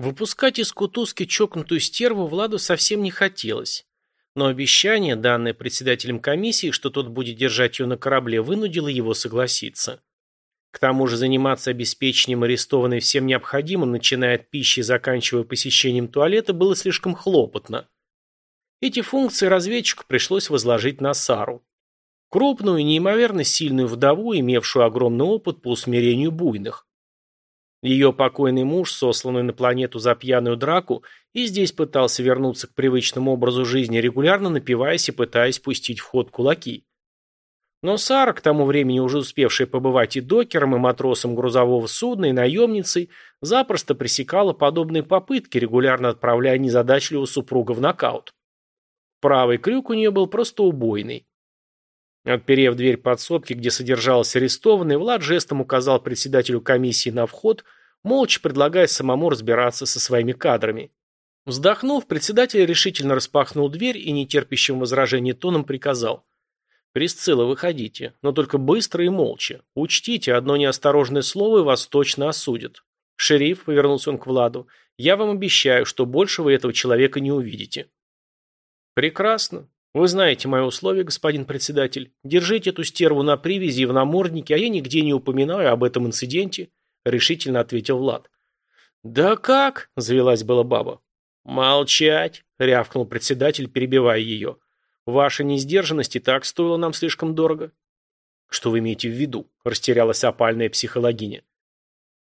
Выпускать из кутузки чокнутую стерву Владу совсем не хотелось. Но обещание, данное председателем комиссии, что тот будет держать ее на корабле, вынудило его согласиться. К тому же заниматься обеспечением арестованной всем необходимым, начиная от пищи и заканчивая посещением туалета, было слишком хлопотно. Эти функции разведчику пришлось возложить на Сару. Крупную и неимоверно сильную вдову, имевшую огромный опыт по усмирению буйных. Ее покойный муж, сосланный на планету за пьяную драку, и здесь пытался вернуться к привычному образу жизни, регулярно напиваясь и пытаясь пустить в ход кулаки. Но Сара, к тому времени уже успевшая побывать и докером, и матросом грузового судна, и наемницей, запросто пресекала подобные попытки, регулярно отправляя незадачливого супруга в нокаут. Правый крюк у нее был просто убойный. Отперев дверь подсобки, где содержался арестованный, Влад жестом указал председателю комиссии на вход, молча предлагая самому разбираться со своими кадрами. Вздохнув, председатель решительно распахнул дверь и нетерпящим возражений тоном приказал. «Присцилла, выходите, но только быстро и молча. Учтите, одно неосторожное слово и вас точно осудят. Шериф, повернулся он к Владу, я вам обещаю, что больше вы этого человека не увидите». «Прекрасно. Вы знаете мои условия, господин председатель. Держите эту стерву на привязи и в наморднике, а я нигде не упоминаю об этом инциденте», решительно ответил Влад. «Да как?» – завелась была баба. «Молчать!» – рявкнул председатель, перебивая ее. Ваша несдержанность и так стоила нам слишком дорого. Что вы имеете в виду? Растерялась опальная психологиня.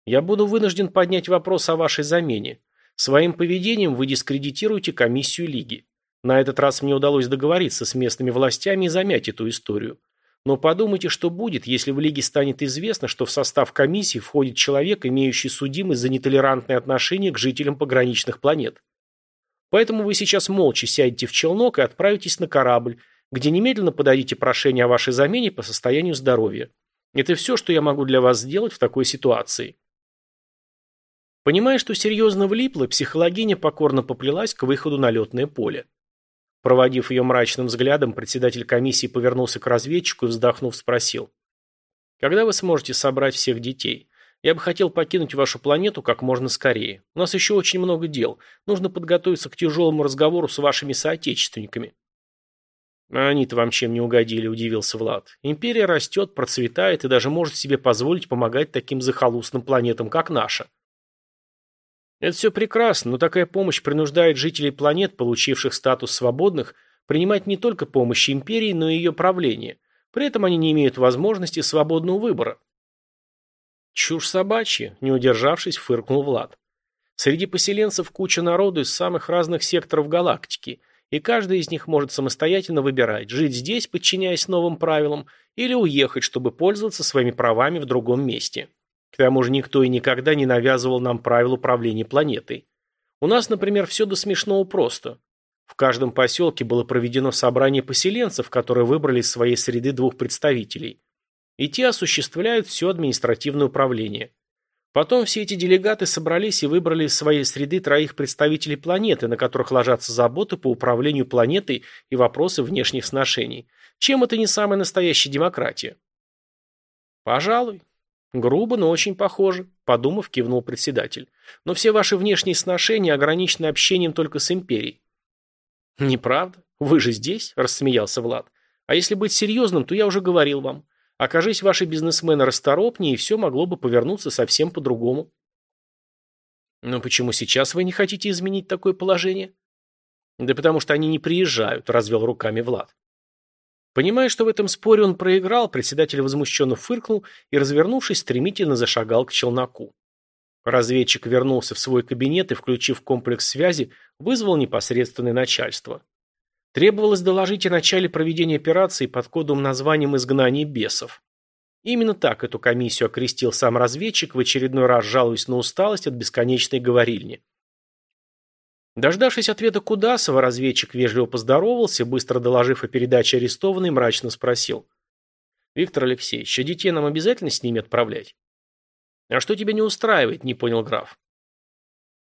Я буду вынужден поднять вопрос о вашей замене. Своим поведением вы дискредитируете комиссию Лиги. На этот раз мне удалось договориться с местными властями и замять эту историю. Но подумайте, что будет, если в Лиге станет известно, что в состав комиссии входит человек, имеющий судимость за нетолерантное отношение к жителям пограничных планет. Поэтому вы сейчас молча сядете в челнок и отправитесь на корабль, где немедленно подадите прошение о вашей замене по состоянию здоровья. Это все, что я могу для вас сделать в такой ситуации. Понимая, что серьезно влипла, психологиня покорно поплелась к выходу на летное поле. Проводив ее мрачным взглядом, председатель комиссии повернулся к разведчику и, вздохнув, спросил. «Когда вы сможете собрать всех детей? Я бы хотел покинуть вашу планету как можно скорее. У нас еще очень много дел. Нужно подготовиться к тяжелому разговору с вашими соотечественниками». «Они-то вам чем не угодили», – удивился Влад. «Империя растет, процветает и даже может себе позволить помогать таким захолустным планетам, как наша». Это все прекрасно, но такая помощь принуждает жителей планет, получивших статус свободных, принимать не только помощь империи, но и ее правление. При этом они не имеют возможности свободного выбора. Чушь собачья, не удержавшись, фыркнул Влад. Среди поселенцев куча народу из самых разных секторов галактики, и каждый из них может самостоятельно выбирать, жить здесь, подчиняясь новым правилам, или уехать, чтобы пользоваться своими правами в другом месте. К тому же никто и никогда не навязывал нам правил управления планетой. У нас, например, все до смешного просто. В каждом поселке было проведено собрание поселенцев, которые выбрали из своей среды двух представителей и те осуществляют все административное управление. Потом все эти делегаты собрались и выбрали из своей среды троих представителей планеты, на которых ложатся заботы по управлению планетой и вопросы внешних сношений. Чем это не самая настоящая демократия? Пожалуй. Грубо, но очень похоже, подумав, кивнул председатель. Но все ваши внешние сношения ограничены общением только с империей. Неправда. Вы же здесь, рассмеялся Влад. А если быть серьезным, то я уже говорил вам. Окажись ваши бизнесмены расторопнее, и все могло бы повернуться совсем по-другому. Но почему сейчас вы не хотите изменить такое положение? Да потому что они не приезжают, развел руками Влад. Понимая, что в этом споре он проиграл, председатель возмущенно фыркнул и, развернувшись, стремительно зашагал к челноку. Разведчик вернулся в свой кабинет и, включив комплекс связи, вызвал непосредственное начальство. Требовалось доложить о начале проведения операции под кодовым названием «Изгнание бесов». Именно так эту комиссию окрестил сам разведчик, в очередной раз жалуясь на усталость от бесконечной говорильни. Дождавшись ответа Кудасова, разведчик вежливо поздоровался, быстро доложив о передаче арестованной, мрачно спросил. «Виктор Алексеевич, а детей нам обязательно с ними отправлять?» «А что тебя не устраивает?» – не понял граф.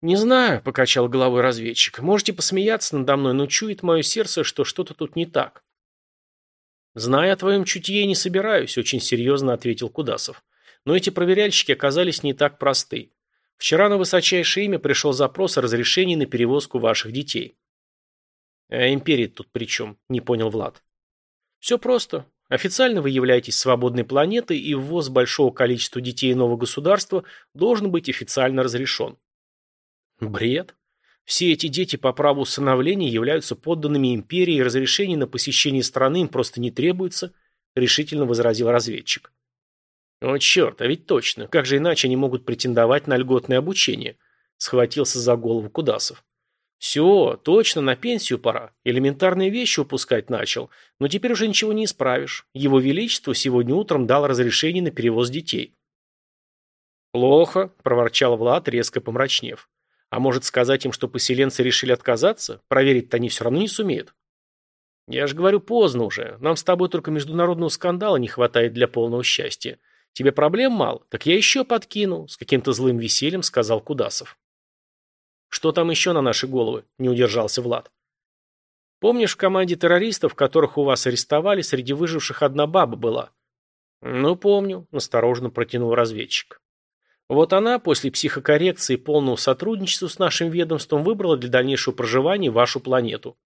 «Не знаю», — покачал головой разведчик. «Можете посмеяться надо мной, но чует мое сердце, что что-то тут не так». «Зная о твоем чутье, не собираюсь», — очень серьезно ответил Кудасов. «Но эти проверяльщики оказались не так просты. Вчера на высочайшее имя пришел запрос о разрешении на перевозку ваших детей. А империя тут при чем? Не понял Влад. Все просто. Официально вы являетесь свободной планетой, и ввоз большого количества детей нового государства должен быть официально разрешен. Бред. Все эти дети по праву усыновления являются подданными империи, и разрешение на посещение страны им просто не требуется, решительно возразил разведчик. О, черт, а ведь точно. Как же иначе они могут претендовать на льготное обучение? Схватился за голову Кудасов. Все, точно, на пенсию пора. Элементарные вещи упускать начал. Но теперь уже ничего не исправишь. Его Величество сегодня утром дал разрешение на перевоз детей. Плохо, проворчал Влад, резко помрачнев. А может сказать им, что поселенцы решили отказаться? Проверить-то они все равно не сумеют. Я же говорю, поздно уже. Нам с тобой только международного скандала не хватает для полного счастья. Тебе проблем мало? Так я еще подкину, с каким-то злым весельем сказал Кудасов. Что там еще на наши головы? Не удержался Влад. Помнишь, в команде террористов, которых у вас арестовали, среди выживших одна баба была? Ну, помню, осторожно протянул разведчик. Вот она после психокоррекции и полного сотрудничества с нашим ведомством выбрала для дальнейшего проживания вашу планету.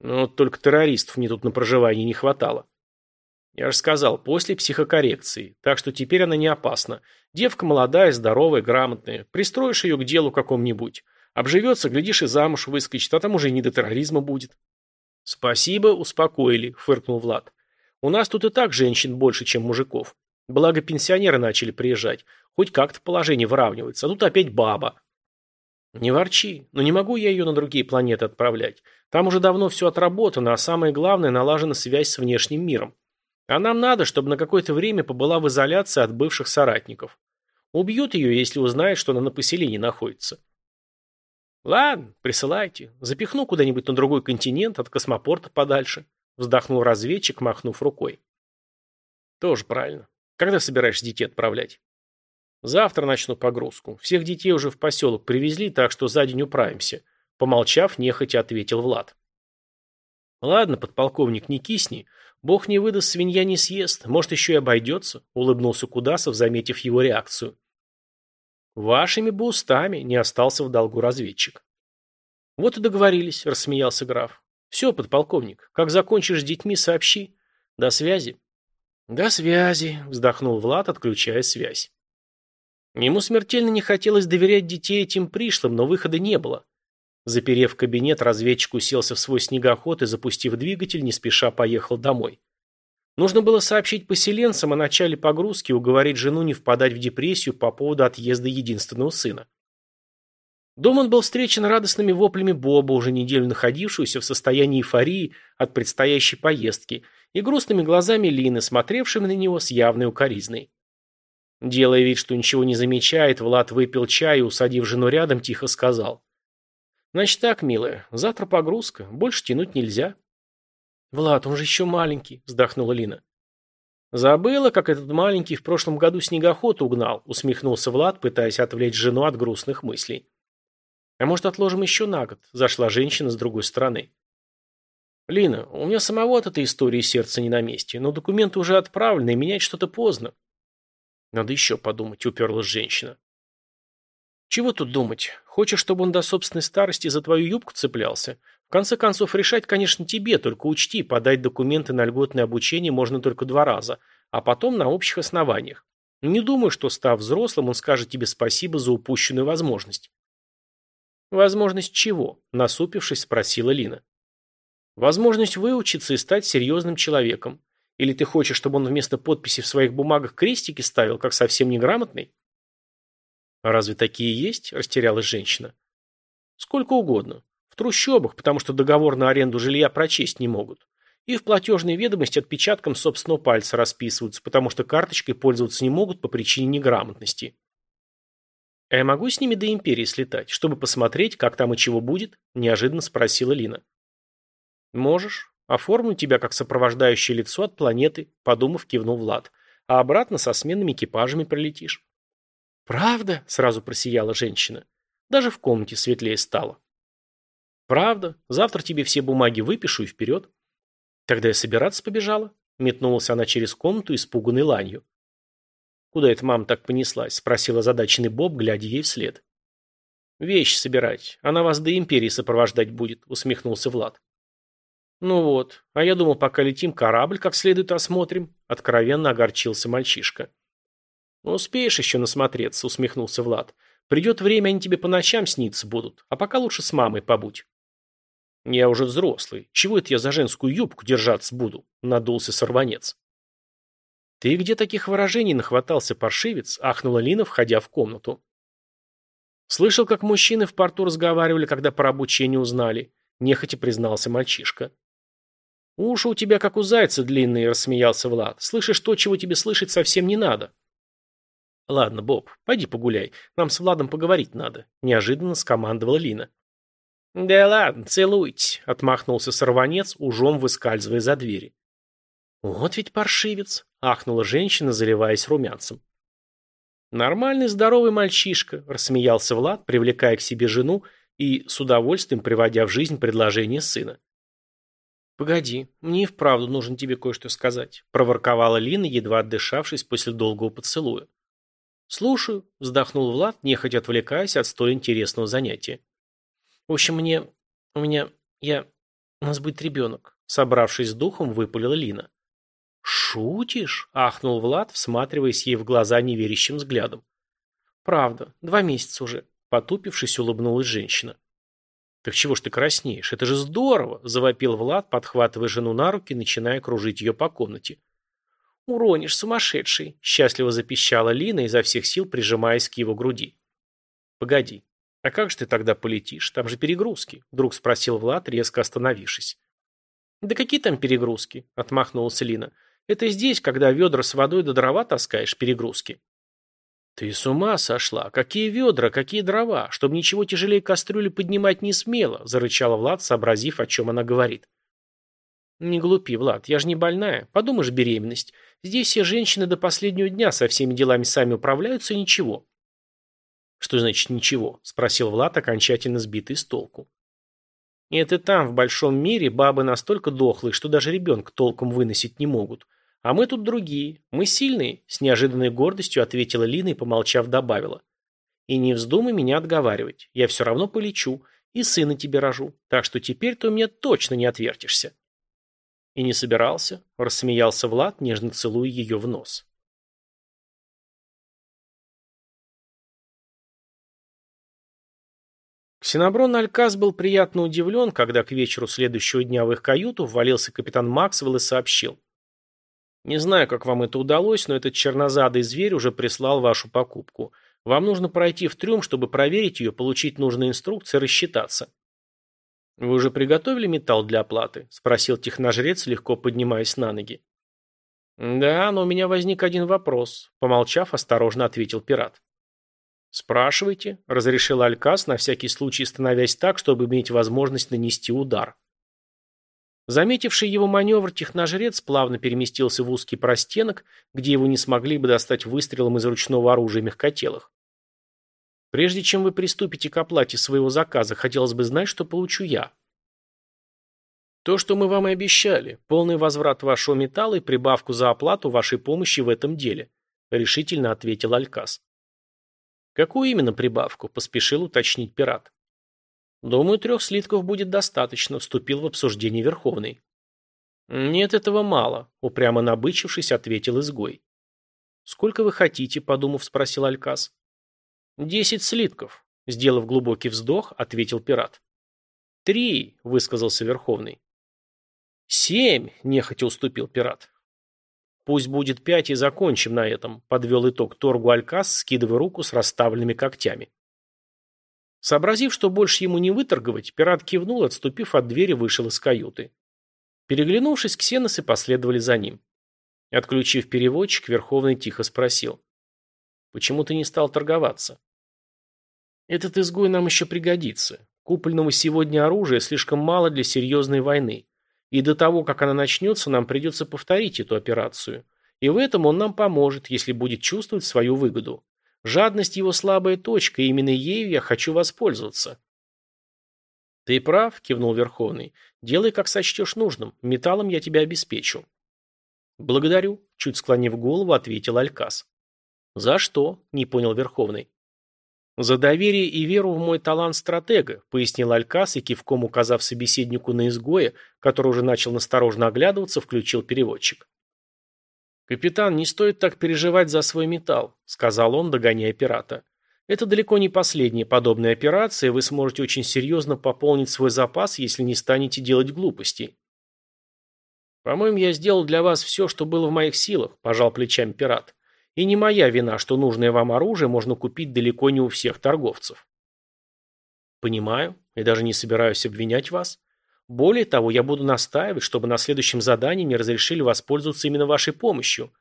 Но вот только террористов мне тут на проживание не хватало. Я же сказал, после психокоррекции, так что теперь она не опасна. Девка молодая, здоровая, грамотная. Пристроишь ее к делу какому-нибудь. Обживется, глядишь, и замуж выскочит, а там уже и не до терроризма будет. Спасибо, успокоили, фыркнул Влад. У нас тут и так женщин больше, чем мужиков. Благо пенсионеры начали приезжать. Хоть как-то положение выравнивается. А тут опять баба. Не ворчи. Но не могу я ее на другие планеты отправлять. Там уже давно все отработано, а самое главное, налажена связь с внешним миром. А нам надо, чтобы на какое-то время побыла в изоляции от бывших соратников. Убьют ее, если узнают, что она на поселении находится. Ладно, присылайте. Запихну куда-нибудь на другой континент, от космопорта подальше. Вздохнул разведчик, махнув рукой. Тоже правильно. Когда собираешься детей отправлять? Завтра начну погрузку. Всех детей уже в поселок привезли, так что за день управимся. Помолчав, нехотя ответил Влад. Ладно, подполковник, не кисни. Бог не выдаст, свинья не съест. Может, еще и обойдется, улыбнулся Кудасов, заметив его реакцию. Вашими бы устами не остался в долгу разведчик. Вот и договорились, рассмеялся граф. Все, подполковник, как закончишь с детьми, сообщи. До связи. «До связи», – вздохнул Влад, отключая связь. Ему смертельно не хотелось доверять детей этим пришлым, но выхода не было. Заперев кабинет, разведчик уселся в свой снегоход и, запустив двигатель, не спеша поехал домой. Нужно было сообщить поселенцам о начале погрузки и уговорить жену не впадать в депрессию по поводу отъезда единственного сына. Дом он был встречен радостными воплями Боба, уже неделю находившегося в состоянии эйфории от предстоящей поездки, и грустными глазами Лины, смотревшими на него с явной укоризной. Делая вид, что ничего не замечает, Влад выпил чай и, усадив жену рядом, тихо сказал. «Значит так, милая, завтра погрузка, больше тянуть нельзя». «Влад, он же еще маленький», – вздохнула Лина. «Забыла, как этот маленький в прошлом году снегоход угнал», – усмехнулся Влад, пытаясь отвлечь жену от грустных мыслей. «А может, отложим еще на год?» – зашла женщина с другой стороны. «Лина, у меня самого от этой истории сердце не на месте, но документы уже отправлены, и менять что-то поздно». «Надо еще подумать», – уперлась женщина. «Чего тут думать? Хочешь, чтобы он до собственной старости за твою юбку цеплялся? В конце концов, решать, конечно, тебе, только учти, подать документы на льготное обучение можно только два раза, а потом на общих основаниях. Не думаю, что, став взрослым, он скажет тебе спасибо за упущенную возможность. «Возможность чего?» – насупившись, спросила Лина. «Возможность выучиться и стать серьезным человеком. Или ты хочешь, чтобы он вместо подписи в своих бумагах крестики ставил, как совсем неграмотный?» «А разве такие есть?» – растерялась женщина. «Сколько угодно. В трущобах, потому что договор на аренду жилья прочесть не могут. И в платежной ведомости отпечатком собственного пальца расписываются, потому что карточкой пользоваться не могут по причине неграмотности. «А я могу с ними до Империи слетать, чтобы посмотреть, как там и чего будет?» – неожиданно спросила Лина. «Можешь. Оформлю тебя как сопровождающее лицо от планеты», – подумав, кивнул Влад. «А обратно со сменными экипажами прилетишь». «Правда?» – сразу просияла женщина. Даже в комнате светлее стало. «Правда. Завтра тебе все бумаги выпишу и вперед». «Тогда я собираться побежала», – метнулась она через комнату, испуганной ланью. «Куда эта мама так понеслась?» – спросил озадаченный Боб, глядя ей вслед. «Вещи собирать. Она вас до империи сопровождать будет», – усмехнулся Влад. «Ну вот, а я думал, пока летим, корабль как следует осмотрим», – откровенно огорчился мальчишка. «Ну, «Успеешь еще насмотреться», – усмехнулся Влад. «Придет время, они тебе по ночам сниться будут, а пока лучше с мамой побудь». «Я уже взрослый. Чего это я за женскую юбку держаться буду?» – надулся сорванец. «Ты где таких выражений нахватался, паршивец?» – ахнула Лина, входя в комнату. «Слышал, как мужчины в порту разговаривали, когда про обучение узнали», – нехотя признался мальчишка. «Уши у тебя, как у зайца, длинные», – рассмеялся Влад. «Слышишь то, чего тебе слышать совсем не надо». «Ладно, Боб, пойди погуляй. Нам с Владом поговорить надо», – неожиданно скомандовала Лина. «Да ладно, целуйте», – отмахнулся сорванец, ужом выскальзывая за двери. «Вот ведь паршивец», – ахнула женщина, заливаясь румянцем. «Нормальный здоровый мальчишка», – рассмеялся Влад, привлекая к себе жену и с удовольствием приводя в жизнь предложение сына. «Погоди, мне и вправду нужно тебе кое-что сказать», – проворковала Лина, едва отдышавшись после долгого поцелуя. «Слушаю», – вздохнул Влад, нехотя отвлекаясь от столь интересного занятия. «В общем, мне... у меня... я... у нас будет ребенок», – собравшись с духом, выпалила Лина. «Шутишь?» – ахнул Влад, всматриваясь ей в глаза неверящим взглядом. «Правда, два месяца уже», – потупившись, улыбнулась женщина. «Так чего ж ты краснеешь? Это же здорово!» – завопил Влад, подхватывая жену на руки, начиная кружить ее по комнате. «Уронишь, сумасшедший!» – счастливо запищала Лина, изо всех сил прижимаясь к его груди. «Погоди, а как же ты тогда полетишь? Там же перегрузки!» – вдруг спросил Влад, резко остановившись. «Да какие там перегрузки?» – отмахнулась Лина. «Это здесь, когда ведра с водой до дрова таскаешь, перегрузки». «Ты с ума сошла? Какие ведра, какие дрова? Чтобы ничего тяжелее кастрюли поднимать не смело», – зарычала Влад, сообразив, о чем она говорит. «Не глупи, Влад, я же не больная. Подумаешь, беременность. Здесь все женщины до последнего дня со всеми делами сами управляются и ничего». «Что значит ничего?» – спросил Влад, окончательно сбитый с толку. «Нет, и там, в большом мире, бабы настолько дохлые, что даже ребенка толком выносить не могут. А мы тут другие. Мы сильные», – с неожиданной гордостью ответила Лина и, помолчав, добавила. «И не вздумай меня отговаривать. Я все равно полечу. И сына тебе рожу. Так что теперь ты у меня точно не отвертишься». «И не собирался», – рассмеялся Влад, нежно целуя ее в нос. Ксеноброн Алькас был приятно удивлен, когда к вечеру следующего дня в их каюту ввалился капитан Максвелл и сообщил. «Не знаю, как вам это удалось, но этот чернозадый зверь уже прислал вашу покупку. Вам нужно пройти в трюм, чтобы проверить ее, получить нужные инструкции, рассчитаться». «Вы уже приготовили металл для оплаты?» – спросил техножрец, легко поднимаясь на ноги. «Да, но у меня возник один вопрос», – помолчав, осторожно ответил пират. «Спрашивайте», – разрешил Алькас, на всякий случай становясь так, чтобы иметь возможность нанести удар. Заметивший его маневр, техножрец плавно переместился в узкий простенок, где его не смогли бы достать выстрелом из ручного оружия мягкотелых. «Прежде чем вы приступите к оплате своего заказа, хотелось бы знать, что получу я». «То, что мы вам и обещали, полный возврат вашего металла и прибавку за оплату вашей помощи в этом деле», – решительно ответил Алькас. «Какую именно прибавку?» – поспешил уточнить пират. «Думаю, трех слитков будет достаточно», – вступил в обсуждение Верховный. «Нет, этого мало», – упрямо набычившись, ответил изгой. «Сколько вы хотите?» – подумав, спросил Алькас. «Десять слитков», – сделав глубокий вздох, ответил пират. «Три», – высказался Верховный. «Семь», – нехотя уступил пират. «Пусть будет пять и закончим на этом», – подвел итог торгу Алькас, скидывая руку с расставленными когтями. Сообразив, что больше ему не выторговать, пират кивнул, отступив от двери, вышел из каюты. Переглянувшись, ксеносы последовали за ним. Отключив переводчик, Верховный тихо спросил. «Почему ты не стал торговаться?» «Этот изгой нам еще пригодится. Купленного сегодня оружия слишком мало для серьезной войны. И до того, как она начнется, нам придется повторить эту операцию. И в этом он нам поможет, если будет чувствовать свою выгоду. Жадность его слабая точка, и именно ею я хочу воспользоваться. Ты прав, кивнул Верховный. Делай, как сочтешь нужным. Металлом я тебя обеспечу. Благодарю, чуть склонив голову, ответил Алькас. «За что?» – не понял Верховный. «За доверие и веру в мой талант стратега», – пояснил Алькас и, кивком указав собеседнику на изгоя, который уже начал насторожно оглядываться, включил переводчик. «Капитан, не стоит так переживать за свой металл», – сказал он, догоняя пирата. «Это далеко не последняя подобная операция, вы сможете очень серьезно пополнить свой запас, если не станете делать глупостей». «По-моему, я сделал для вас все, что было в моих силах», – пожал плечами пират. И не моя вина, что нужное вам оружие можно купить далеко не у всех торговцев. Понимаю, и даже не собираюсь обвинять вас. Более того, я буду настаивать, чтобы на следующем задании мне разрешили воспользоваться именно вашей помощью,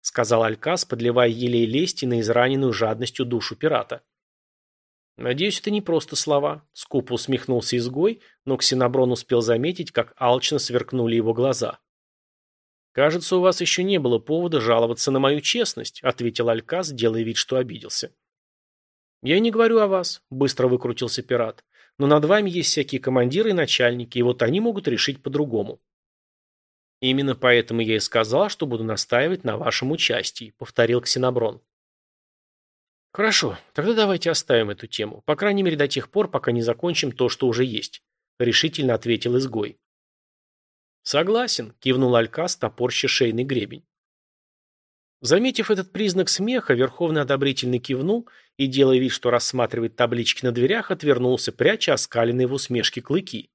сказал Алькас, подливая елей лести на израненную жадностью душу пирата. Надеюсь, это не просто слова, скупо усмехнулся изгой, но Ксеноброн успел заметить, как алчно сверкнули его глаза. «Кажется, у вас еще не было повода жаловаться на мою честность», ответил Алькас, делая вид, что обиделся. «Я не говорю о вас», — быстро выкрутился пират. «Но над вами есть всякие командиры и начальники, и вот они могут решить по-другому». «Именно поэтому я и сказал, что буду настаивать на вашем участии», — повторил Ксеноброн. «Хорошо, тогда давайте оставим эту тему, по крайней мере до тех пор, пока не закончим то, что уже есть», — решительно ответил изгой. «Согласен», – кивнул Алькас, топорща шейный гребень. Заметив этот признак смеха, Верховный одобрительно кивнул и, делая вид, что рассматривает таблички на дверях, отвернулся, пряча оскаленные в усмешке клыки.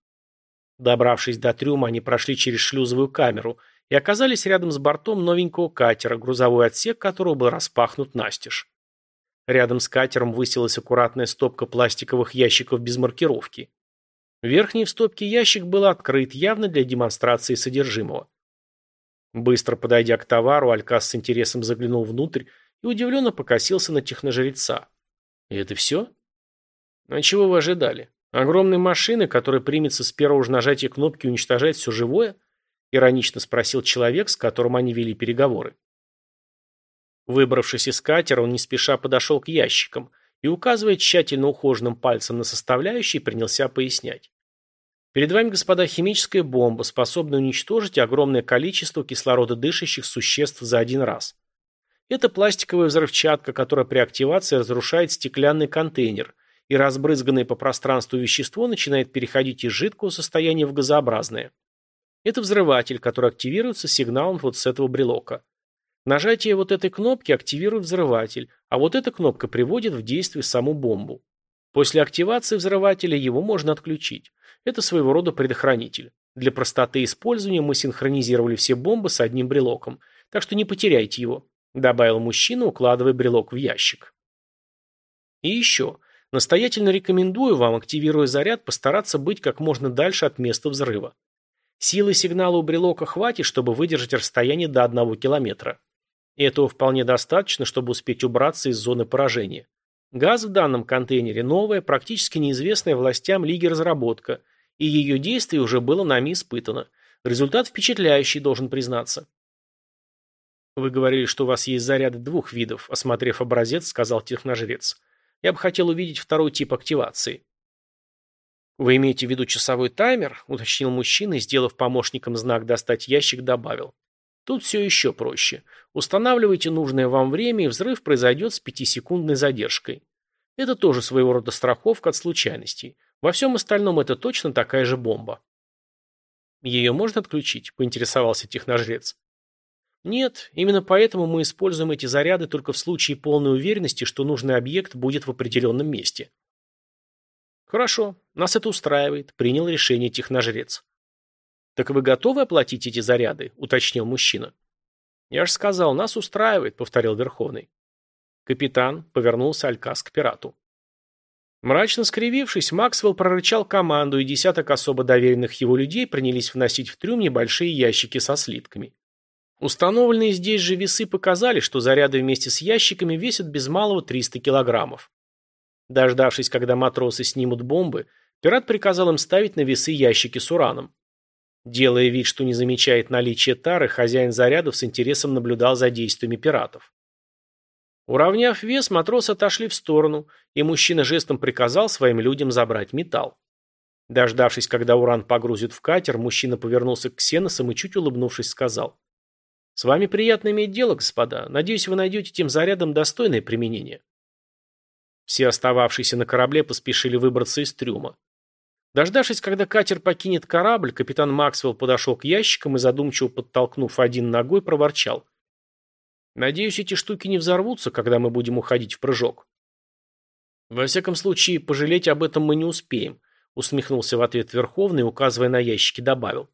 Добравшись до трюма, они прошли через шлюзовую камеру и оказались рядом с бортом новенького катера, грузовой отсек которого был распахнут настежь. Рядом с катером высилась аккуратная стопка пластиковых ящиков без маркировки. Верхний в стопке ящик был открыт, явно для демонстрации содержимого. Быстро подойдя к товару, Алькас с интересом заглянул внутрь и удивленно покосился на техножреца. «И это все?» «А чего вы ожидали? Огромной машины, которая примется с первого же нажатия кнопки уничтожать все живое?» Иронично спросил человек, с которым они вели переговоры. Выбравшись из катера, он не спеша подошел к ящикам и, указывая тщательно ухоженным пальцем на составляющие, принялся пояснять. Перед вами, господа, химическая бомба, способная уничтожить огромное количество кислорододышащих существ за один раз. Это пластиковая взрывчатка, которая при активации разрушает стеклянный контейнер, и разбрызганное по пространству вещество начинает переходить из жидкого состояния в газообразное. Это взрыватель, который активируется сигналом вот с этого брелока. Нажатие вот этой кнопки активирует взрыватель, а вот эта кнопка приводит в действие саму бомбу. После активации взрывателя его можно отключить. Это своего рода предохранитель. Для простоты использования мы синхронизировали все бомбы с одним брелоком, так что не потеряйте его», добавил мужчина, укладывая брелок в ящик. И еще. Настоятельно рекомендую вам, активируя заряд, постараться быть как можно дальше от места взрыва. Силы сигнала у брелока хватит, чтобы выдержать расстояние до одного километра. И этого вполне достаточно, чтобы успеть убраться из зоны поражения. Газ в данном контейнере новая, практически неизвестная властям Лиги разработка – и ее действие уже было нами испытано. Результат впечатляющий, должен признаться. «Вы говорили, что у вас есть заряды двух видов», – осмотрев образец, сказал техножрец. «Я бы хотел увидеть второй тип активации». «Вы имеете в виду часовой таймер?» – уточнил мужчина и, сделав помощникам знак «достать ящик», добавил. «Тут все еще проще. Устанавливайте нужное вам время, и взрыв произойдет с пятисекундной задержкой. Это тоже своего рода страховка от случайностей. Во всем остальном это точно такая же бомба. Ее можно отключить? Поинтересовался техножрец. Нет, именно поэтому мы используем эти заряды только в случае полной уверенности, что нужный объект будет в определенном месте. Хорошо, нас это устраивает, принял решение техножрец. Так вы готовы оплатить эти заряды? уточнил мужчина. Я же сказал, нас устраивает, повторил Верховный. Капитан повернулся Алькас к пирату. Мрачно скривившись, Максвелл прорычал команду, и десяток особо доверенных его людей принялись вносить в трюм небольшие ящики со слитками. Установленные здесь же весы показали, что заряды вместе с ящиками весят без малого 300 килограммов. Дождавшись, когда матросы снимут бомбы, пират приказал им ставить на весы ящики с ураном. Делая вид, что не замечает наличия тары, хозяин зарядов с интересом наблюдал за действиями пиратов. Уравняв вес, матросы отошли в сторону, и мужчина жестом приказал своим людям забрать металл. Дождавшись, когда уран погрузит в катер, мужчина повернулся к ксеносам и, чуть улыбнувшись, сказал. С вами приятно иметь дело, господа. Надеюсь, вы найдете тем зарядом достойное применение. Все остававшиеся на корабле поспешили выбраться из трюма. Дождавшись, когда катер покинет корабль, капитан Максвелл подошел к ящикам и, задумчиво подтолкнув один ногой, проворчал. «Надеюсь, эти штуки не взорвутся, когда мы будем уходить в прыжок». «Во всяком случае, пожалеть об этом мы не успеем», усмехнулся в ответ Верховный, указывая на ящики, добавил.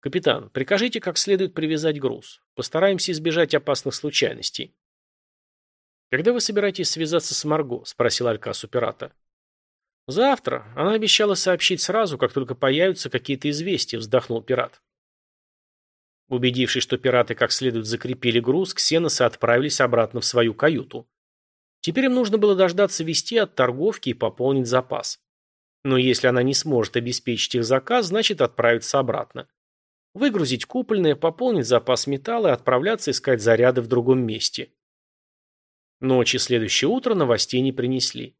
«Капитан, прикажите как следует привязать груз. Постараемся избежать опасных случайностей». «Когда вы собираетесь связаться с Марго?» – спросил Алькас у. «Завтра. Она обещала сообщить сразу, как только появятся какие-то известия», – вздохнул пират. Убедившись, что пираты как следует закрепили груз, ксеносы отправились обратно в свою каюту. Теперь им нужно было дождаться вести от торговки и пополнить запас. Но если она не сможет обеспечить их заказ, значит отправиться обратно. Выгрузить купольное, пополнить запас металла и отправляться искать заряды в другом месте. Ночи следующее утро новостей не принесли.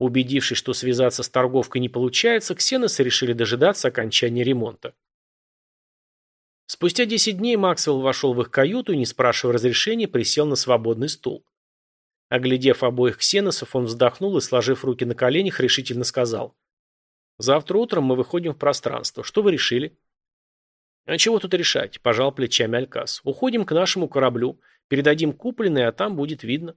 Убедившись, что связаться с торговкой не получается, ксеносы решили дожидаться окончания ремонта. Спустя 10 дней Максвелл вошел в их каюту и, не спрашивая разрешения, присел на свободный стул. Оглядев обоих ксеносов, он вздохнул и, сложив руки на коленях, решительно сказал. «Завтра утром мы выходим в пространство. Что вы решили?» «А чего тут решать?» – пожал плечами Алькас. «Уходим к нашему кораблю, передадим купленное, а там будет видно».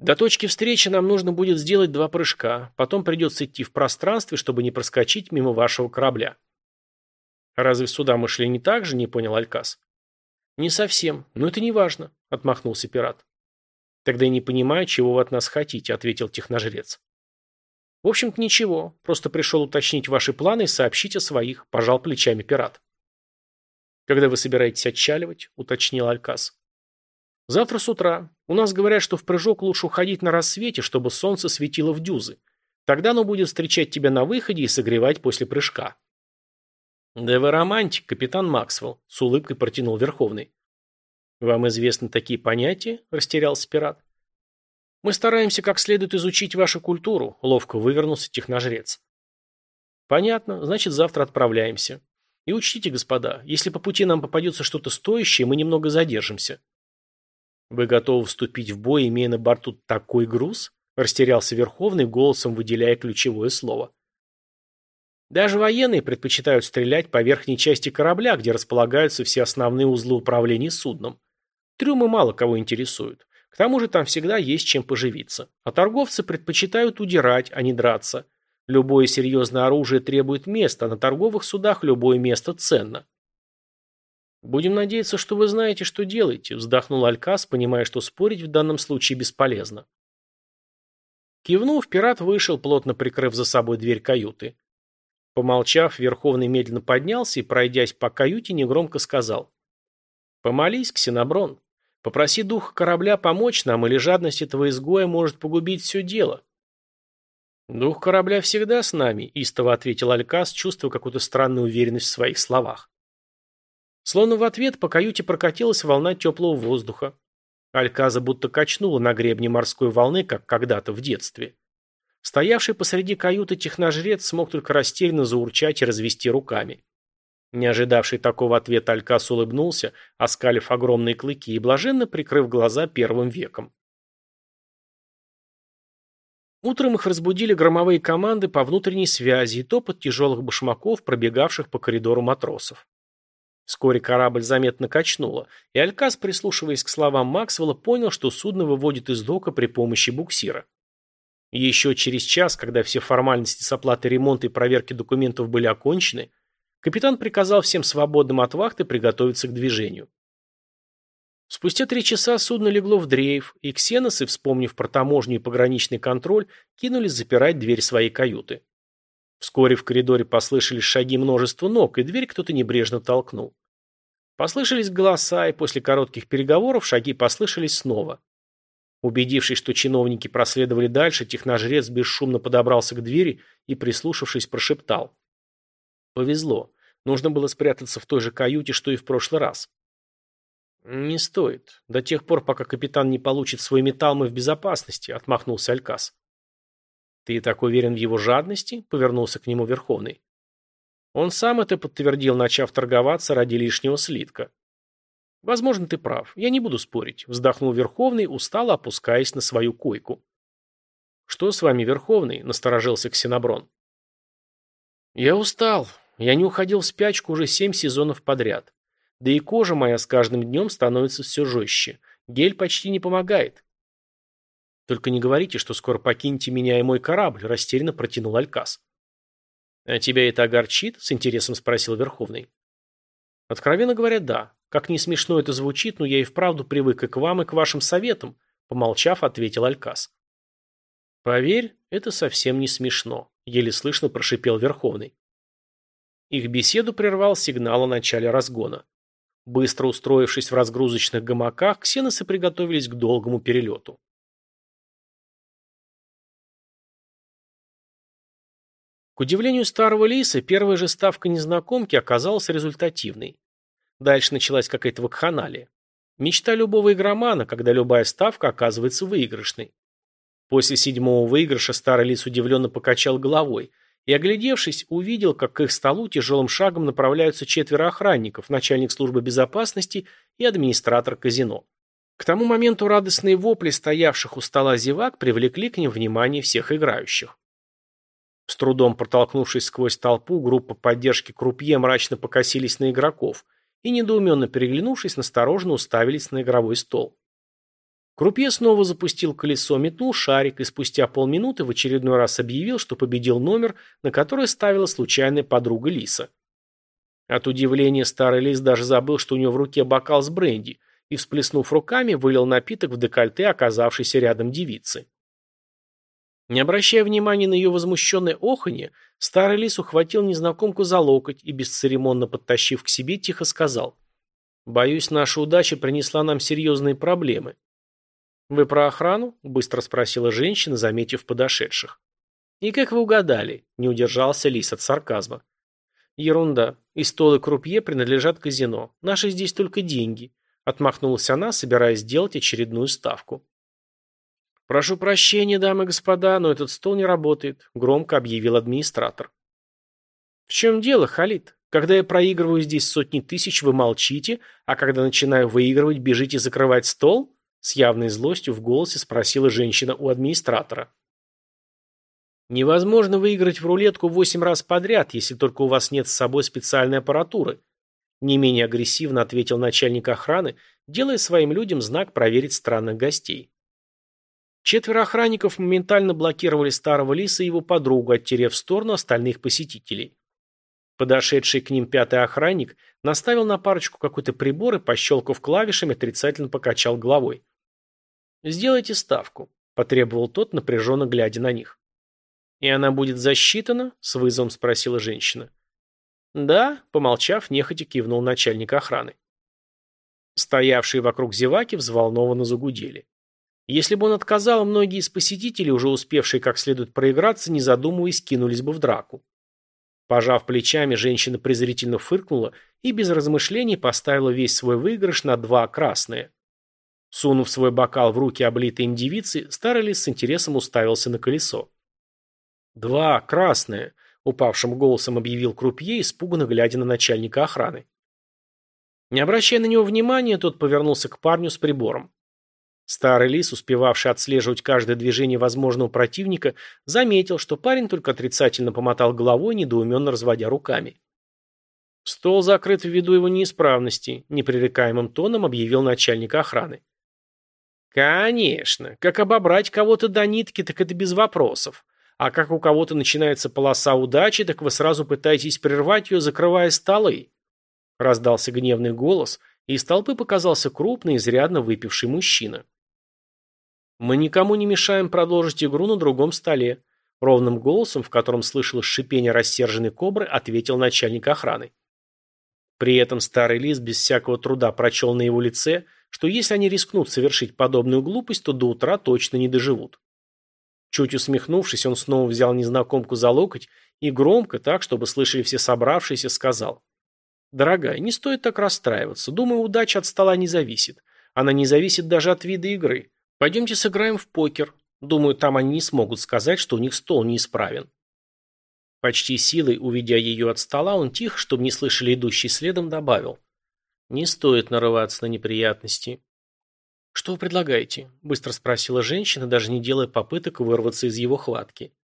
До точки встречи нам нужно будет сделать два прыжка, потом придется идти в пространстве, чтобы не проскочить мимо вашего корабля. Разве сюда мы шли не так же, не понял Алькас? Не совсем, но это не важно, отмахнулся пират. Тогда я не понимаю, чего вы от нас хотите, ответил техножрец. В общем-то ничего, просто пришел уточнить ваши планы и сообщить о своих, пожал плечами пират. Когда вы собираетесь отчаливать, уточнил Алькас. Завтра с утра. У нас говорят, что в прыжок лучше уходить на рассвете, чтобы солнце светило в дюзы. Тогда оно будет встречать тебя на выходе и согревать после прыжка. Да вы романтик, капитан Максвелл, с улыбкой протянул Верховный. Вам известны такие понятия? Растерялся пират. Мы стараемся как следует изучить вашу культуру, ловко вывернулся техножрец. Понятно, значит завтра отправляемся. И учтите, господа, если по пути нам попадется что-то стоящее, мы немного задержимся. «Вы готовы вступить в бой, имея на борту такой груз?» – растерялся Верховный, голосом выделяя ключевое слово. Даже военные предпочитают стрелять по верхней части корабля, где располагаются все основные узлы управления судном. Трюмы мало кого интересуют. К тому же там всегда есть чем поживиться. А торговцы предпочитают удирать, а не драться. Любое серьезное оружие требует места, а на торговых судах любое место ценно. «Будем надеяться, что вы знаете, что делаете», – вздохнул Алькас, понимая, что спорить в данном случае бесполезно. Кивнув, пират вышел, плотно прикрыв за собой дверь каюты. Помолчав, Верховный медленно поднялся и, пройдясь по каюте, негромко сказал. «Помолись, Ксеноброн. Попроси духа корабля помочь нам, или жадность этого изгоя может погубить все дело». «Дух корабля всегда с нами», – истово ответил Алькас, чувствуя какую-то странную уверенность в своих словах. Словно в ответ по каюте прокатилась волна теплого воздуха. Альказа будто качнула на гребне морской волны, как когда-то в детстве. Стоявший посреди каюты техножрец смог только растерянно заурчать и развести руками. Не ожидавший такого ответа Алькас улыбнулся, оскалив огромные клыки и блаженно прикрыв глаза первым веком. Утром их разбудили громовые команды по внутренней связи и топот тяжелых башмаков, пробегавших по коридору матросов. Вскоре корабль заметно качнуло, и Алькас, прислушиваясь к словам Максвелла, понял, что судно выводит из дока при помощи буксира. Еще через час, когда все формальности с оплатой ремонта и проверки документов были окончены, капитан приказал всем свободным от вахты приготовиться к движению. Спустя три часа судно легло в дрейф, и ксеносы, вспомнив про таможню и пограничный контроль, кинулись запирать дверь своей каюты. Вскоре в коридоре послышались шаги множества ног, и дверь кто-то небрежно толкнул. Послышались голоса, и после коротких переговоров шаги послышались снова. Убедившись, что чиновники проследовали дальше, техножрец бесшумно подобрался к двери и, прислушавшись, прошептал. Повезло. Нужно было спрятаться в той же каюте, что и в прошлый раз. «Не стоит. До тех пор, пока капитан не получит свой металл, мы в безопасности», — отмахнулся Алькас. «Ты так уверен в его жадности?» — повернулся к нему Верховный. Он сам это подтвердил, начав торговаться ради лишнего слитка. Возможно, ты прав. Я не буду спорить. Вздохнул Верховный, устало опускаясь на свою койку. Что с вами, Верховный? Насторожился Ксеноброн. Я устал. Я не уходил в спячку уже семь сезонов подряд. Да и кожа моя с каждым днем становится все жестче. Гель почти не помогает. Только не говорите, что скоро покинете меня и мой корабль, растерянно протянул Алькас. А тебя это огорчит? С интересом спросил Верховный. Откровенно говоря, да. Как не смешно это звучит, но я и вправду привык и к вам, и к вашим советам, помолчав, ответил Алькас. Поверь, это совсем не смешно, еле слышно прошипел Верховный. Их беседу прервал сигнал о начале разгона. Быстро устроившись в разгрузочных гамаках, ксеносы приготовились к долгому перелету. К удивлению старого лиса, первая же ставка незнакомки оказалась результативной. Дальше началась какая-то вакханалия. Мечта любого игромана, когда любая ставка оказывается выигрышной. После седьмого выигрыша старый лис удивленно покачал головой и, оглядевшись, увидел, как к их столу тяжелым шагом направляются четверо охранников, начальник службы безопасности и администратор казино. К тому моменту радостные вопли стоявших у стола зевак привлекли к ним внимание всех играющих. С трудом протолкнувшись сквозь толпу, группа поддержки крупье мрачно покосились на игроков и, недоуменно переглянувшись, настороженно уставились на игровой стол. Крупье снова запустил колесо, метнул шарик и спустя полминуты в очередной раз объявил, что победил номер, на который ставила случайная подруга Лиса. От удивления старый лис даже забыл, что у него в руке бокал с бренди, и, всплеснув руками, вылил напиток в декольте оказавшейся рядом девицы. Не обращая внимания на ее возмущенное оханье, старый лис ухватил незнакомку за локоть и, бесцеремонно подтащив к себе, тихо сказал. «Боюсь, наша удача принесла нам серьезные проблемы». «Вы про охрану?» – быстро спросила женщина, заметив подошедших. «И как вы угадали?» – не удержался лис от сарказма. «Ерунда. И стол и крупье принадлежат казино. Наши здесь только деньги», – отмахнулась она, собираясь сделать очередную ставку. «Прошу прощения, дамы и господа, но этот стол не работает», – громко объявил администратор. «В чем дело, Халид? Когда я проигрываю здесь сотни тысяч, вы молчите, а когда начинаю выигрывать, бежите закрывать стол?» С явной злостью в голосе спросила женщина у администратора. «Невозможно выиграть в рулетку восемь раз подряд, если только у вас нет с собой специальной аппаратуры», не менее агрессивно ответил начальник охраны, делая своим людям знак проверить странных гостей. Четверо охранников моментально блокировали старого лиса и его подругу, оттерев в сторону остальных посетителей. Подошедший к ним пятый охранник наставил на парочку какой-то прибор и, пощелкав клавишами, отрицательно покачал головой. «Сделайте ставку», – потребовал тот, напряженно глядя на них. «И она будет засчитана?» – с вызовом спросила женщина. «Да», – помолчав, нехотя кивнул начальник охраны. Стоявшие вокруг зеваки взволнованно загудели. Если бы он отказал, многие из посетителей, уже успевшие как следует проиграться, не задумываясь, кинулись бы в драку. Пожав плечами, женщина презрительно фыркнула и без размышлений поставила весь свой выигрыш на два красные. Сунув свой бокал в руки облитой им девицы, старый лис с интересом уставился на колесо. «Два красные», — упавшим голосом объявил крупье, испуганно глядя на начальника охраны. Не обращая на него внимания, тот повернулся к парню с прибором. Старый лис, успевавший отслеживать каждое движение возможного противника, заметил, что парень только отрицательно помотал головой, недоуменно разводя руками. «Стол закрыт ввиду его неисправности», – непререкаемым тоном объявил начальник охраны. «Конечно. Как обобрать кого-то до нитки, так это без вопросов. А как у кого-то начинается полоса удачи, так вы сразу пытаетесь прервать ее, закрывая столы». Раздался гневный голос, и из толпы показался крупный, изрядно выпивший мужчина. «Мы никому не мешаем продолжить игру на другом столе», ровным голосом, в котором слышалось шипение рассерженной кобры, ответил начальник охраны. При этом старый лис без всякого труда прочел на его лице, что если они рискнут совершить подобную глупость, то до утра точно не доживут. Чуть усмехнувшись, он снова взял незнакомку за локоть и громко, так, чтобы слышали все собравшиеся, сказал. «Дорогая, не стоит так расстраиваться. Думаю, удача от стола не зависит. Она не зависит даже от вида игры. Пойдемте сыграем в покер. Думаю, там они не смогут сказать, что у них стол неисправен. Почти силой, уведя ее от стола, он тихо, чтобы не слышали идущие следом, добавил. Не стоит нарываться на неприятности. «Что вы предлагаете?» – быстро спросила женщина, даже не делая попыток вырваться из его хватки.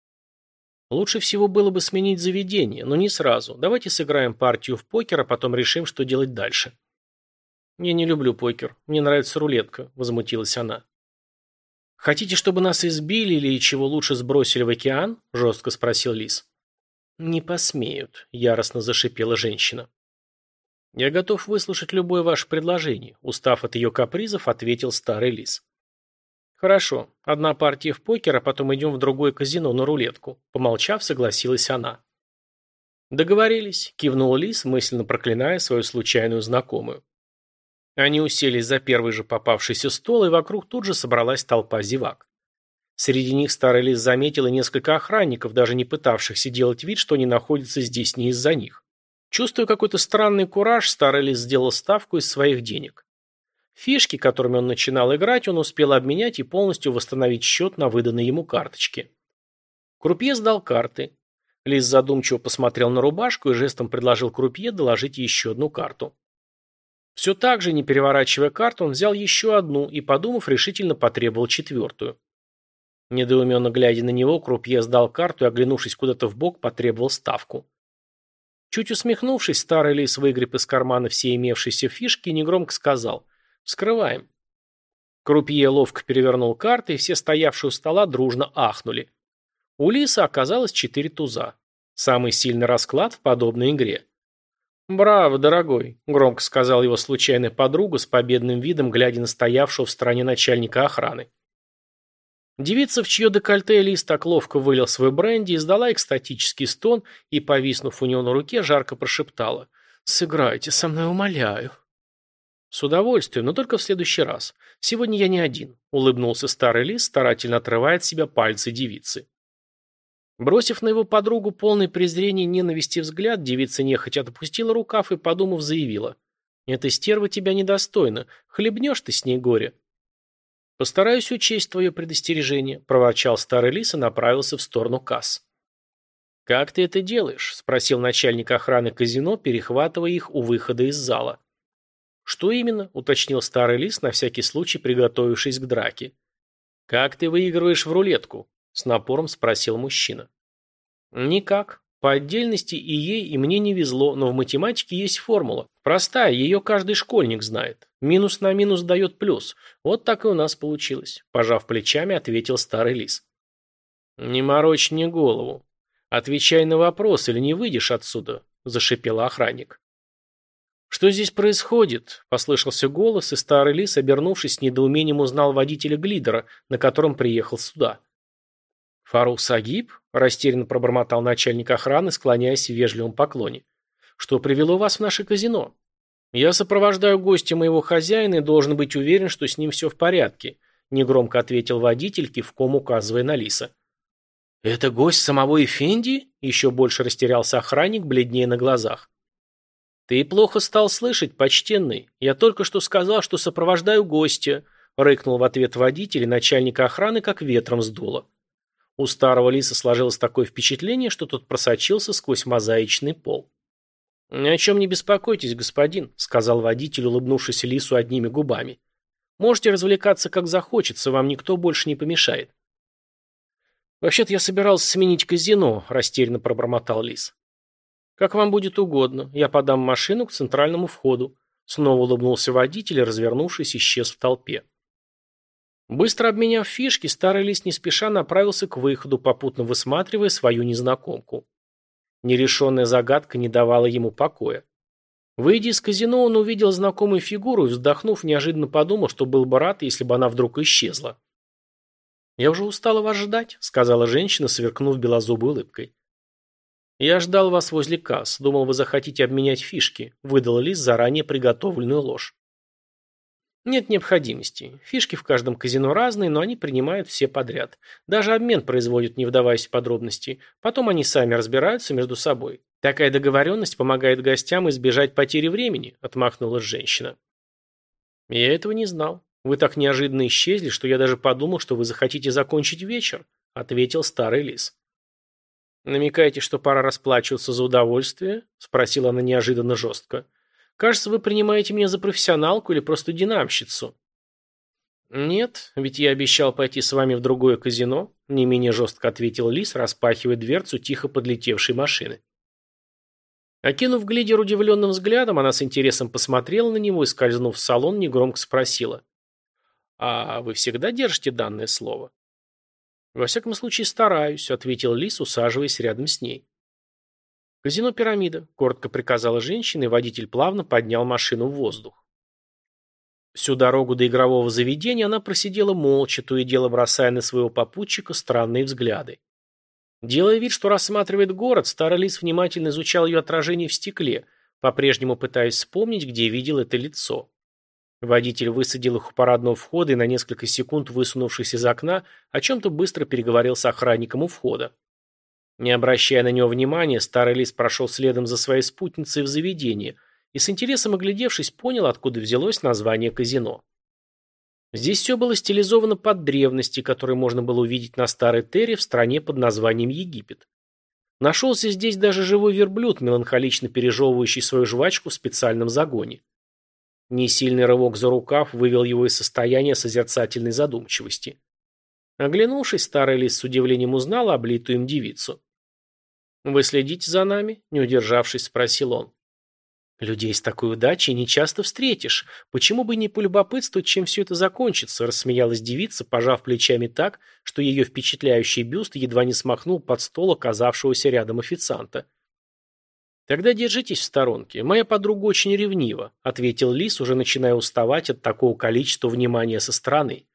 «Лучше всего было бы сменить заведение, но не сразу. Давайте сыграем партию в покер, а потом решим, что делать дальше». «Я не люблю покер. Мне нравится рулетка», – возмутилась она. «Хотите, чтобы нас избили или чего лучше сбросили в океан?» – жестко спросил Лис. «Не посмеют», – яростно зашипела женщина. «Я готов выслушать любое ваше предложение», – устав от ее капризов, ответил старый лис. «Хорошо. Одна партия в покер, а потом идем в другое казино на рулетку», – помолчав, согласилась она. «Договорились», – кивнул лис, мысленно проклиная свою случайную знакомую. Они уселись за первый же попавшийся стол, и вокруг тут же собралась толпа зевак. Среди них старый лис заметил и несколько охранников, даже не пытавшихся делать вид, что они находятся здесь не из-за них. Чувствуя какой-то странный кураж, старый лис сделал ставку из своих денег. Фишки, которыми он начинал играть, он успел обменять и полностью восстановить счет на выданной ему карточке. Крупье сдал карты. Лис задумчиво посмотрел на рубашку и жестом предложил Крупье доложить еще одну карту. Все так же, не переворачивая карту, он взял еще одну и, подумав, решительно потребовал четвертую. Недоуменно глядя на него, Крупье сдал карту и, оглянувшись куда-то в бок, потребовал ставку. Чуть усмехнувшись, старый лис выгреб из кармана все имевшиеся фишки и негромко сказал «Вскрываем». Крупье ловко перевернул карты, и все стоявшие у стола дружно ахнули. У лиса оказалось четыре туза. Самый сильный расклад в подобной игре. «Браво, дорогой», — громко сказал его случайная подруга с победным видом, глядя на стоявшего в стороне начальника охраны. Девица, в чье декольте Лис так ловко вылил свой бренди, издала экстатический стон и, повиснув у него на руке, жарко прошептала «Сыграйте со мной, умоляю». «С удовольствием, но только в следующий раз. Сегодня я не один», — улыбнулся старый лис, старательно отрывая от себя пальцы девицы. Бросив на его подругу полный презрения и ненависти взгляд, девица нехотя отпустила рукав и, подумав, заявила. «Эта стерва тебя недостойна. Хлебнешь ты с ней горе». «Постараюсь учесть твое предостережение», – проворчал старый лис и направился в сторону касс. «Как ты это делаешь?» – спросил начальник охраны казино, перехватывая их у выхода из зала. «Что именно?» – уточнил старый лис, на всякий случай приготовившись к драке. «Как ты выигрываешь в рулетку?» С напором спросил мужчина. Никак. По отдельности и ей, и мне не везло, но в математике есть формула. Простая, ее каждый школьник знает. Минус на минус дает плюс. Вот так и у нас получилось. Пожав плечами, ответил старый лис. Не морочь мне голову. Отвечай на вопрос, или не выйдешь отсюда, зашипел охранник. «Что здесь происходит?» – послышался голос, и старый лис, обернувшись, с недоумением узнал водителя глидера, на котором приехал сюда. «Фарух Сагиб?» – растерянно пробормотал начальник охраны, склоняясь в вежливом поклоне. «Что привело вас в наше казино?» «Я сопровождаю гостя моего хозяина и должен быть уверен, что с ним все в порядке», – негромко ответил водитель, кивком указывая на Лиса. «Это гость самого Эфенди?» – еще больше растерялся охранник, бледнее на глазах. «Ты плохо стал слышать, почтенный. Я только что сказал, что сопровождаю гостя», – рыкнул в ответ водитель, и начальника охраны как ветром сдуло. У старого лиса сложилось такое впечатление, что тот просочился сквозь мозаичный пол. «Ни о чем не беспокойтесь, господин», — сказал водитель, улыбнувшись лису одними губами. «Можете развлекаться как захочется, вам никто больше не помешает». «Вообще-то я собирался сменить казино», — растерянно пробормотал лис. «Как вам будет угодно. Я подам машину к центральному входу». Снова улыбнулся водитель развернувшись, исчез в толпе. Быстро обменяв фишки, старый лис не спеша направился к выходу, попутно высматривая свою незнакомку. Нерешенная загадка не давала ему покоя. Выйдя из казино, он увидел знакомую фигуру и, вздохнув, неожиданно подумал, что был бы рад, если бы она вдруг исчезла. «Я уже устала вас ждать», — сказала женщина, сверкнув белозубой улыбкой. «Я ждал вас возле касс. Думал, вы захотите обменять фишки», — выдал Лис заранее приготовленную ложь. Нет необходимости. Фишки в каждом казино разные, но они принимают все подряд. Даже обмен производят, не вдаваясь в подробности. Потом они сами разбираются между собой. Такая договоренность помогает гостям избежать потери времени, отмахнулась женщина. Я этого не знал. Вы так неожиданно исчезли, что я даже подумал, что вы захотите закончить вечер, ответил старый лис. Намекаете, что пора расплачиваться за удовольствие? спросила она неожиданно жестко. Кажется, вы принимаете меня за профессионалку или просто динамщицу». «Нет, ведь я обещал пойти с вами в другое казино», не менее жестко ответил Лис, распахивая дверцу тихо подлетевшей машины. Окинув глидер удивленным взглядом, она с интересом посмотрела на него и, скользнув в салон, негромко спросила. «А вы всегда держите данное слово?» «Во всяком случае, стараюсь», — ответил Лис, усаживаясь рядом с ней. «Казино «Пирамида», — коротко приказала женщина, и водитель плавно поднял машину в воздух. Всю дорогу до игрового заведения она просидела молча, то и дело бросая на своего попутчика странные взгляды. Делая вид, что рассматривает город, старый лис внимательно изучал ее отражение в стекле, по-прежнему пытаясь вспомнить, где видел это лицо. Водитель высадил их у парадного входа и на несколько секунд, высунувшись из окна, о чем-то быстро переговорил с охранником у входа. Не обращая на него внимания, старый лис прошел следом за своей спутницей в заведение – и с интересом оглядевшись, понял, откуда взялось название казино. Здесь все было стилизовано под древности, которые можно было увидеть на Старой Терре в стране под названием Египет. Нашелся здесь даже живой верблюд, меланхолично пережевывающий свою жвачку в специальном загоне. Несильный рывок за рукав вывел его из состояния созерцательной задумчивости. Оглянувшись, старый лис с удивлением узнал облитую им девицу. «Вы следите за нами?» – не удержавшись, спросил он. «Людей с такой удачей не часто встретишь. Почему бы не полюбопытствовать, чем все это закончится?» – рассмеялась девица, пожав плечами так, что ее впечатляющий бюст едва не смахнул под стол оказавшегося рядом официанта. «Тогда держитесь в сторонке. Моя подруга очень ревнива», – ответил Лис, уже начиная уставать от такого количества внимания со стороны.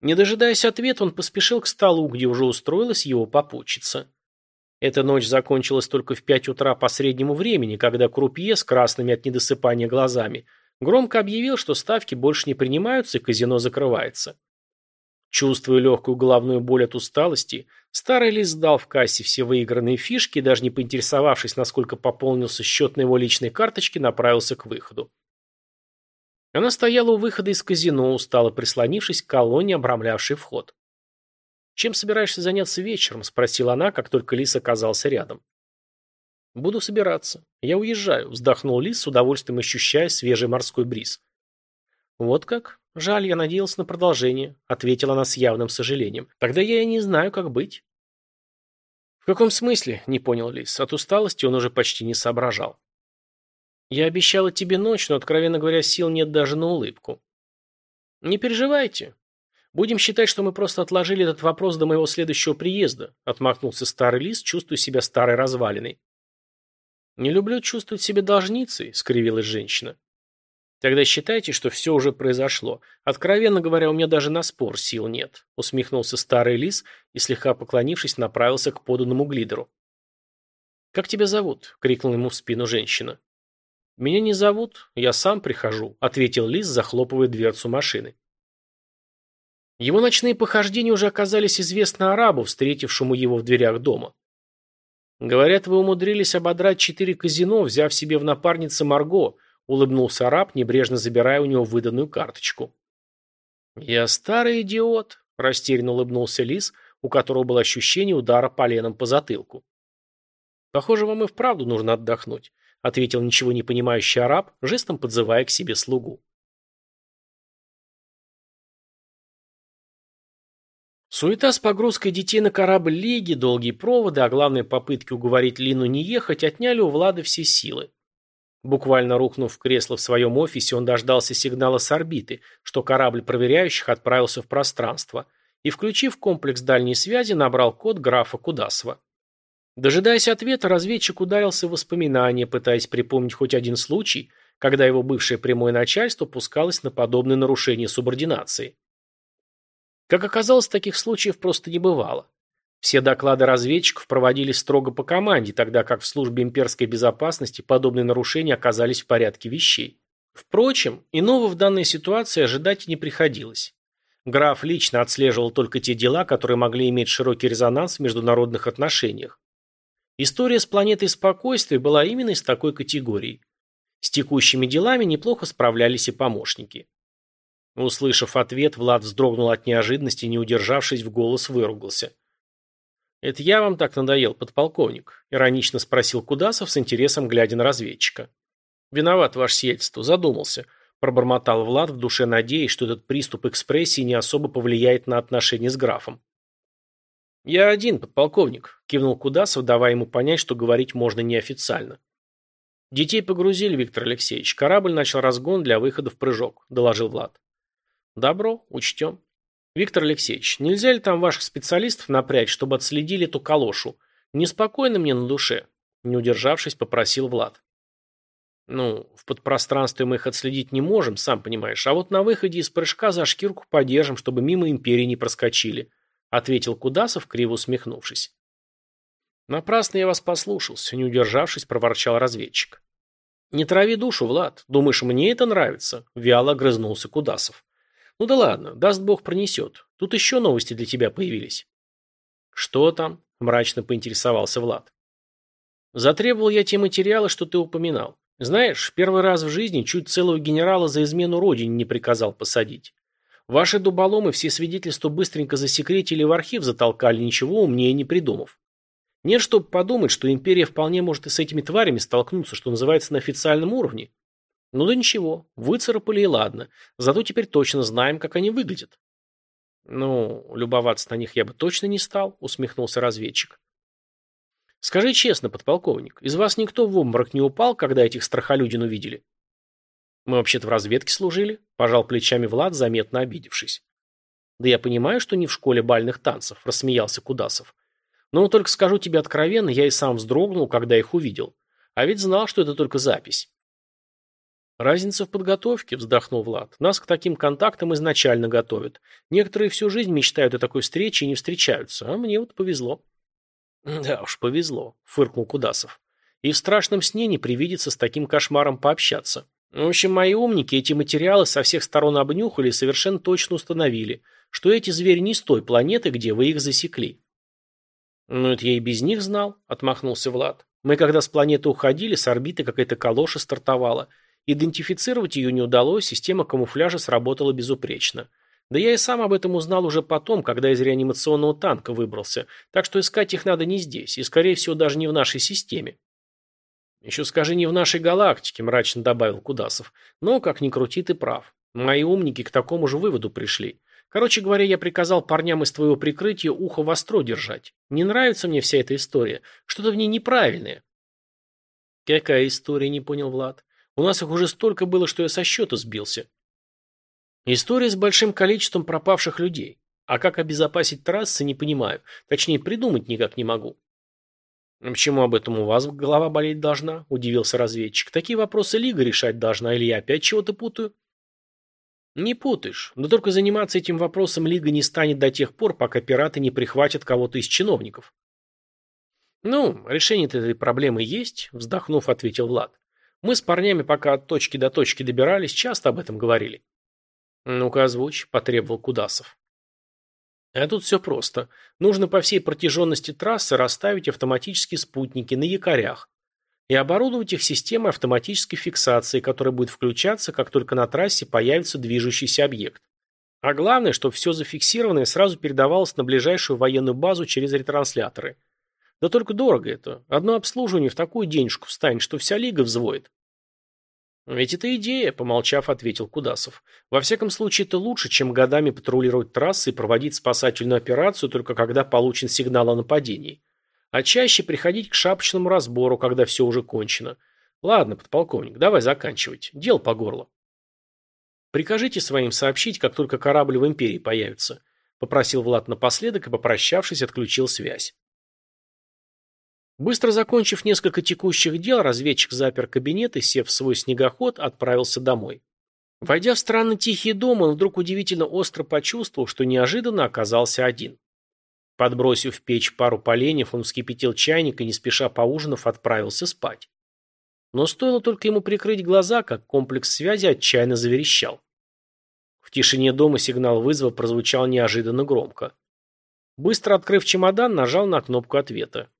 Не дожидаясь ответа, он поспешил к столу, где уже устроилась его попутчица. Эта ночь закончилась только в пять утра по среднему времени, когда крупье с красными от недосыпания глазами громко объявил, что ставки больше не принимаются и казино закрывается. Чувствуя легкую головную боль от усталости, старый лис сдал в кассе все выигранные фишки даже не поинтересовавшись, насколько пополнился счет на его личной карточке, направился к выходу. Она стояла у выхода из казино, устало прислонившись к колонне, обрамлявшей вход. «Чем собираешься заняться вечером?» – спросила она, как только Лис оказался рядом. «Буду собираться. Я уезжаю», – вздохнул Лис с удовольствием ощущая свежий морской бриз. «Вот как? Жаль, я надеялся на продолжение», – ответила она с явным сожалением. «Тогда я и не знаю, как быть». «В каком смысле?» – не понял Лис. От усталости он уже почти не соображал. «Я обещала тебе ночь, но, откровенно говоря, сил нет даже на улыбку». «Не переживайте. «Будем считать, что мы просто отложили этот вопрос до моего следующего приезда», отмахнулся старый лис, чувствуя себя старой развалиной. «Не люблю чувствовать себя должницей», — скривилась женщина. «Тогда считайте, что все уже произошло. Откровенно говоря, у меня даже на спор сил нет», — усмехнулся старый лис и, слегка поклонившись, направился к поданному глидеру. «Как тебя зовут?» — крикнула ему в спину женщина. «Меня не зовут, я сам прихожу», — ответил лис, захлопывая дверцу машины. Его ночные похождения уже оказались известны арабу, встретившему его в дверях дома. «Говорят, вы умудрились ободрать четыре казино, взяв себе в напарнице Марго», улыбнулся араб, небрежно забирая у него выданную карточку. «Я старый идиот», – растерянно улыбнулся Лис, у которого было ощущение удара поленом по затылку. «Похоже, вам и вправду нужно отдохнуть», – ответил ничего не понимающий араб, жестом подзывая к себе слугу. Суета с погрузкой детей на корабль Лиги, долгие проводы, а главное попытки уговорить Лину не ехать, отняли у Влада все силы. Буквально рухнув в кресло в своем офисе, он дождался сигнала с орбиты, что корабль проверяющих отправился в пространство, и, включив комплекс дальней связи, набрал код графа Кудасова. Дожидаясь ответа, разведчик ударился в воспоминания, пытаясь припомнить хоть один случай, когда его бывшее прямое начальство пускалось на подобные нарушения субординации. Как оказалось, таких случаев просто не бывало. Все доклады разведчиков проводились строго по команде, тогда как в службе имперской безопасности подобные нарушения оказались в порядке вещей. Впрочем, иного в данной ситуации ожидать не приходилось. Граф лично отслеживал только те дела, которые могли иметь широкий резонанс в международных отношениях. История с планетой спокойствия была именно из такой категории. С текущими делами неплохо справлялись и помощники. Услышав ответ, Влад вздрогнул от неожиданности не удержавшись, в голос выругался. «Это я вам так надоел, подполковник?» – иронично спросил Кудасов с интересом, глядя на разведчика. Виноват, ваше сиятельство, задумался. Пробормотал Влад в душе, надеясь, что этот приступ экспрессии не особо повлияет на отношения с графом. «Я один, подполковник», — кивнул Кудасов, давая ему понять, что говорить можно неофициально. «Детей погрузили, Виктор Алексеевич. Корабль начал разгон для выхода в прыжок», — доложил Влад. «Добро, учтем. Виктор Алексеевич, нельзя ли там ваших специалистов напрячь, чтобы отследили эту калошу? Неспокойно мне на душе», — не удержавшись, попросил Влад. «Ну, в подпространстве мы их отследить не можем, сам понимаешь, а вот на выходе из прыжка за шкирку подержим, чтобы мимо империи не проскочили», — ответил Кудасов, криво усмехнувшись. «Напрасно я вас послушался», — не удержавшись, проворчал разведчик. «Не трави душу, Влад. Думаешь, мне это нравится?» — вяло грызнулся Кудасов. Ну да ладно, даст бог пронесет. Тут еще новости для тебя появились. Что там? Мрачно поинтересовался Влад. Затребовал я те материалы, что ты упоминал. Знаешь, первый раз в жизни чуть целого генерала за измену родине не приказал посадить. Ваши дуболомы все свидетельства быстренько засекретили в архив затолкали, ничего умнее не придумав. Нет, чтобы подумать, что империя вполне может и с этими тварями столкнуться, что называется, на официальном уровне. Ну да ничего, выцарапали и ладно. Зато теперь точно знаем, как они выглядят. Ну, любоваться на них я бы точно не стал, усмехнулся разведчик. Скажи честно, подполковник, из вас никто в обморок не упал, когда этих страхолюдин увидели? Мы вообще-то в разведке служили, пожал плечами Влад, заметно обидевшись. Да я понимаю, что не в школе бальных танцев, рассмеялся Кудасов. Но только скажу тебе откровенно, я и сам вздрогнул, когда их увидел. А ведь знал, что это только запись. «Разница в подготовке», – вздохнул Влад. «Нас к таким контактам изначально готовят. Некоторые всю жизнь мечтают о такой встрече и не встречаются, а мне вот повезло». «Да уж, повезло», – фыркнул Кудасов. «И в страшном сне не привидится с таким кошмаром пообщаться. В общем, мои умники эти материалы со всех сторон обнюхали и совершенно точно установили, что эти звери не с той планеты, где вы их засекли». «Ну, это я и без них знал», – отмахнулся Влад. «Мы когда с планеты уходили, с орбиты какая-то калоша стартовала». Идентифицировать ее не удалось, система камуфляжа сработала безупречно. Да я и сам об этом узнал уже потом, когда из реанимационного танка выбрался, так что искать их надо не здесь, и, скорее всего, даже не в нашей системе. «Еще скажи, не в нашей галактике», – мрачно добавил Кудасов. «Но, как ни крути, ты прав. Мои умники к такому же выводу пришли. Короче говоря, я приказал парням из твоего прикрытия ухо востро держать. Не нравится мне вся эта история. Что-то в ней неправильное». «Какая история?» – не понял Влад. У нас их уже столько было, что я со счета сбился. История с большим количеством пропавших людей. А как обезопасить трассы, не понимаю. Точнее, придумать никак не могу. «Почему об этом у вас голова болеть должна?» – удивился разведчик. «Такие вопросы Лига решать должна, или я опять чего-то путаю?» «Не путаешь. Но только заниматься этим вопросом Лига не станет до тех пор, пока пираты не прихватят кого-то из чиновников». «Ну, решение этой проблемы есть», – вздохнув, ответил Влад. Мы с парнями, пока от точки до точки добирались, часто об этом говорили. Ну-ка озвучь, потребовал Кудасов. А тут все просто. Нужно по всей протяженности трассы расставить автоматические спутники на якорях и оборудовать их системой автоматической фиксации, которая будет включаться, как только на трассе появится движущийся объект. А главное, чтобы все зафиксированное сразу передавалось на ближайшую военную базу через ретрансляторы. Да только дорого это. Одно обслуживание в такую денежку встанет, что вся лига взвоет. «Ведь это идея», – помолчав, ответил Кудасов. «Во всяком случае, это лучше, чем годами патрулировать трассы и проводить спасательную операцию только когда получен сигнал о нападении. А чаще приходить к шапочному разбору, когда все уже кончено. Ладно, подполковник, давай заканчивать. Дел по горло». «Прикажите своим сообщить, как только корабль в Империи появится», – попросил Влад напоследок и, попрощавшись, отключил связь. Быстро закончив несколько текущих дел, разведчик запер кабинет и, сев в свой снегоход, отправился домой. Войдя в странно тихий дом, он вдруг удивительно остро почувствовал, что неожиданно оказался один. Подбросив в печь пару поленьев, он вскипятил чайник и, не спеша поужинав, отправился спать. Но стоило только ему прикрыть глаза, как комплекс связи отчаянно заверещал. В тишине дома сигнал вызова прозвучал неожиданно громко. Быстро открыв чемодан, нажал на кнопку ответа.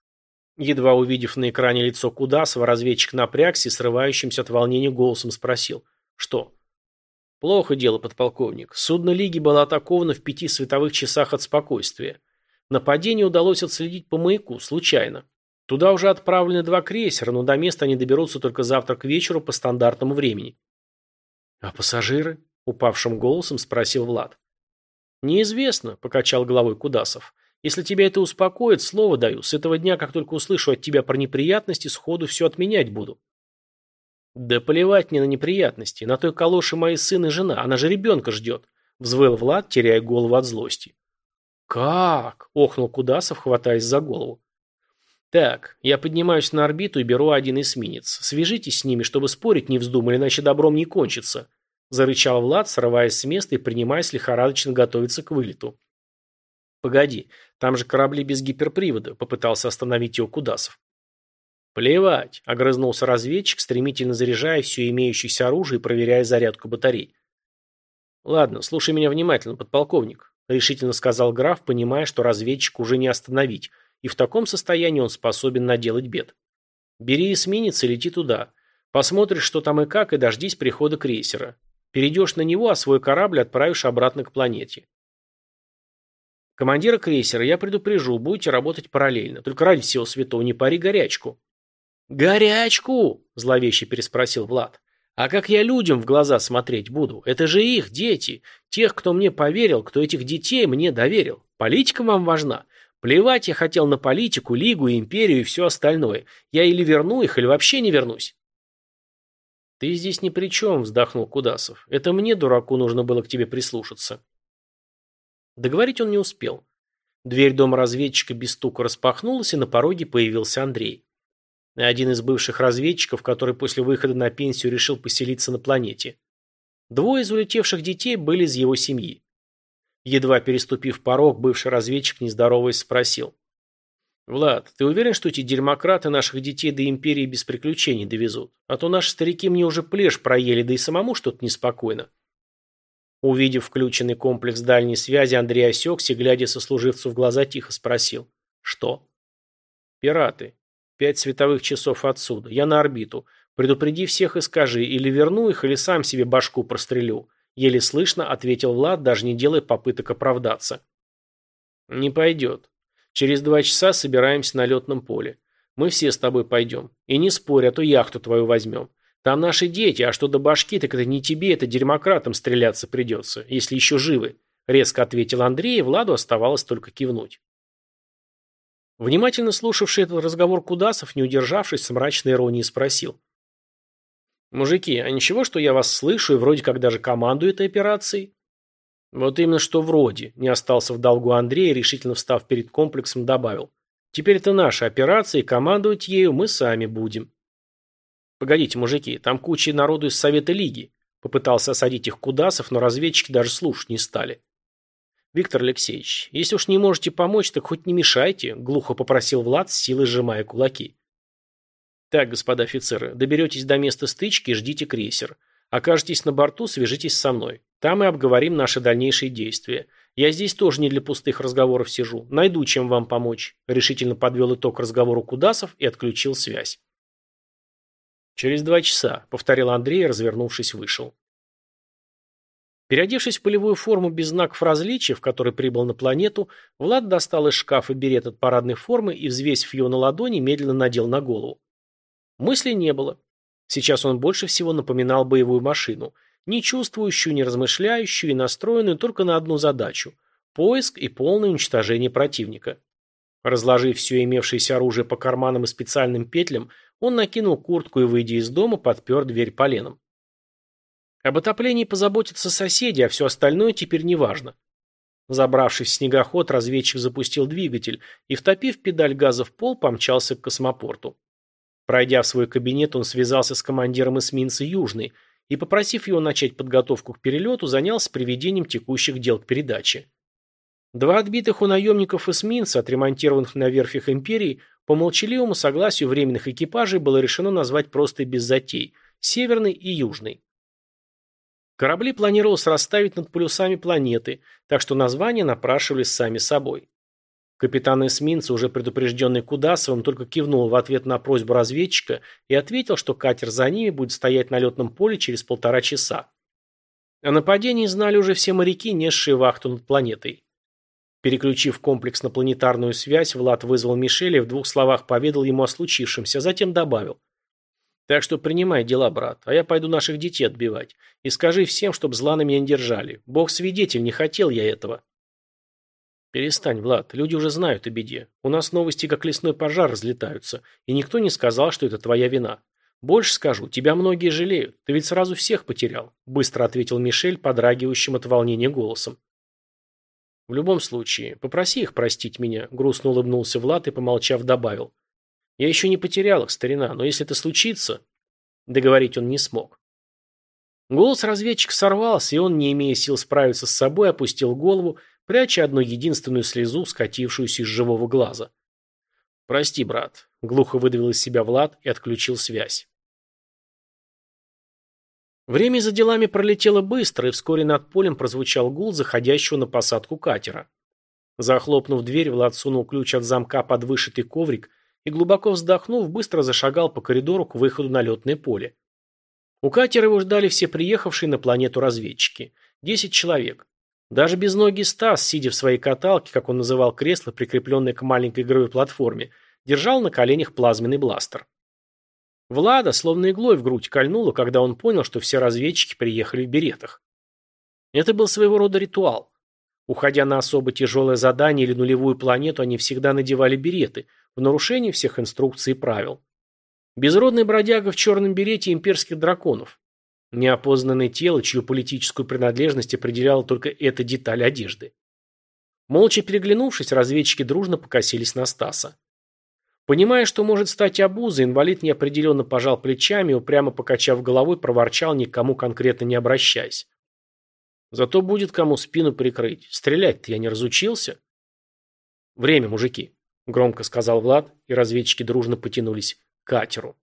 Едва увидев на экране лицо Кудасова, разведчик напрягся и срывающимся от волнения голосом спросил. «Что?» «Плохо дело, подполковник. Судно Лиги было атаковано в пяти световых часах от спокойствия. Нападение удалось отследить по маяку, случайно. Туда уже отправлены два крейсера, но до места они доберутся только завтра к вечеру по стандартному времени. А пассажиры? Упавшим голосом спросил Влад. Неизвестно, покачал головой Кудасов. Если тебя это успокоит, слово даю, с этого дня, как только услышу от тебя про неприятности, сходу все отменять буду. Да плевать мне на неприятности, на той калоше мои сын и жена, она же ребенка ждет, взвыл Влад, теряя голову от злости. Как? охнул Кудасов, хватаясь за голову. Так, я поднимаюсь на орбиту и беру один эсминец. Свяжитесь с ними, чтобы спорить не вздумали, иначе добром не кончится. Зарычал Влад, срываясь с места и принимаясь лихорадочно готовиться к вылету. Погоди, там же корабли без гиперпривода, попытался остановить его Кудасов. Плевать, огрызнулся разведчик, стремительно заряжая все имеющееся оружие и проверяя зарядку батарей. Ладно, слушай меня внимательно, подполковник, решительно сказал граф, понимая, что разведчик уже не остановить, и в таком состоянии он способен наделать бед. Бери эсминец и лети туда. Посмотришь, что там и как, и дождись прихода крейсера. Перейдешь на него, а свой корабль отправишь обратно к планете. Командира крейсера я предупрежу, будете работать параллельно. Только ради всего святого не пари горячку. Горячку? Зловеще переспросил Влад. А как я людям в глаза смотреть буду? Это же их дети. Тех, кто мне поверил, кто этих детей мне доверил. Политика вам важна. Плевать я хотел на политику, лигу, империю и все остальное. Я или верну их, или вообще не вернусь. «Ты здесь ни при чем», — вздохнул Кудасов. «Это мне, дураку, нужно было к тебе прислушаться». Договорить он не успел. Дверь дома разведчика без стука распахнулась, и на пороге появился Андрей. Один из бывших разведчиков, который после выхода на пенсию решил поселиться на планете. Двое из улетевших детей были из его семьи. Едва переступив порог, бывший разведчик, нездороваясь, спросил. «Влад, ты уверен, что эти дерьмократы наших детей до империи без приключений довезут? А то наши старики мне уже плешь проели, да и самому что-то неспокойно». Увидев включенный комплекс дальней связи, Андрей осекся, глядя сослуживцу в глаза, тихо спросил. «Что?» «Пираты. Пять световых часов отсюда. Я на орбиту. Предупреди всех и скажи, или верну их, или сам себе башку прострелю». Еле слышно ответил Влад, даже не делая попыток оправдаться. «Не пойдет. Через два часа собираемся на летном поле. Мы все с тобой пойдем. И не спорь, а то яхту твою возьмем. Там наши дети, а что до башки, так это не тебе, это дерьмократам стреляться придется, если еще живы. Резко ответил Андрей, и Владу оставалось только кивнуть. Внимательно слушавший этот разговор Кудасов, не удержавшись, с мрачной иронией спросил. «Мужики, а ничего, что я вас слышу и вроде как даже командую этой операцией?» Вот именно что вроде, не остался в долгу Андрей, решительно встав перед комплексом, добавил. Теперь это наша операция, и командовать ею мы сами будем. Погодите, мужики, там куча народу из Совета Лиги. Попытался осадить их Кудасов, но разведчики даже слушать не стали. Виктор Алексеевич, если уж не можете помочь, так хоть не мешайте, глухо попросил Влад, с силой сжимая кулаки. Так, господа офицеры, доберетесь до места стычки и ждите крейсер. Окажетесь на борту, свяжитесь со мной. Там и обговорим наши дальнейшие действия. Я здесь тоже не для пустых разговоров сижу. Найду, чем вам помочь. Решительно подвел итог разговору Кудасов и отключил связь. Через два часа, повторил Андрей, развернувшись, вышел. Переодевшись в полевую форму без знаков различия, в которой прибыл на планету, Влад достал из шкафа берет от парадной формы и, взвесив ее на ладони, медленно надел на голову. Мыслей не было. Сейчас он больше всего напоминал боевую машину, не чувствующую, не размышляющую и настроенную только на одну задачу – поиск и полное уничтожение противника. Разложив все имевшееся оружие по карманам и специальным петлям, он накинул куртку и, выйдя из дома, подпер дверь поленом. Об отоплении позаботятся соседи, а все остальное теперь не важно. Забравшись в снегоход, разведчик запустил двигатель и, втопив педаль газа в пол, помчался к космопорту. Пройдя в свой кабинет, он связался с командиром эсминца «Южный» и, попросив его начать подготовку к перелету, занялся приведением текущих дел к передаче. Два отбитых у наемников эсминца, отремонтированных на верфях империи, по молчаливому согласию временных экипажей было решено назвать просто без затей – «Северный» и «Южный». Корабли планировалось расставить над полюсами планеты, так что названия напрашивались сами собой. Капитан эсминца, уже предупрежденный Кудасовым, только кивнул в ответ на просьбу разведчика и ответил, что катер за ними будет стоять на летном поле через полтора часа. О нападении знали уже все моряки, несшие вахту над планетой. Переключив комплекс на планетарную связь, Влад вызвал Мишеля и в двух словах поведал ему о случившемся, затем добавил. «Так что принимай дела, брат, а я пойду наших детей отбивать. И скажи всем, чтоб зла на меня не держали. Бог свидетель, не хотел я этого». «Перестань, Влад, люди уже знают о беде. У нас новости как лесной пожар разлетаются, и никто не сказал, что это твоя вина. Больше скажу, тебя многие жалеют. Ты ведь сразу всех потерял», – быстро ответил Мишель, подрагивающим от волнения голосом. «В любом случае, попроси их простить меня», – грустно улыбнулся Влад и, помолчав, добавил. «Я еще не потерял их, старина, но если это случится...» Договорить он не смог. Голос разведчика сорвался, и он, не имея сил справиться с собой, опустил голову, пряча одну единственную слезу, скатившуюся из живого глаза. «Прости, брат», — глухо выдавил из себя Влад и отключил связь. Время за делами пролетело быстро, и вскоре над полем прозвучал гул заходящего на посадку катера. Захлопнув дверь, Влад сунул ключ от замка под вышитый коврик и, глубоко вздохнув, быстро зашагал по коридору к выходу на летное поле. У катера его ждали все приехавшие на планету разведчики. Десять человек. Даже безногий Стас, сидя в своей каталке, как он называл кресло, прикрепленное к маленькой игровой платформе, держал на коленях плазменный бластер. Влада словно иглой в грудь кольнуло, когда он понял, что все разведчики приехали в беретах. Это был своего рода ритуал. Уходя на особо тяжелое задание или нулевую планету, они всегда надевали береты, в нарушении всех инструкций и правил. Безродный бродяга в черном берете имперских драконов. Неопознанное тело, чью политическую принадлежность определяла только эта деталь одежды. Молча переглянувшись, разведчики дружно покосились на Стаса. Понимая, что может стать обузой, инвалид неопределенно пожал плечами и, упрямо покачав головой, проворчал, никому конкретно не обращаясь. Зато будет кому спину прикрыть. Стрелять-то я не разучился. Время, мужики, громко сказал Влад, и разведчики дружно потянулись к катеру.